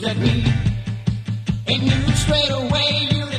looked at me. And knew straight away you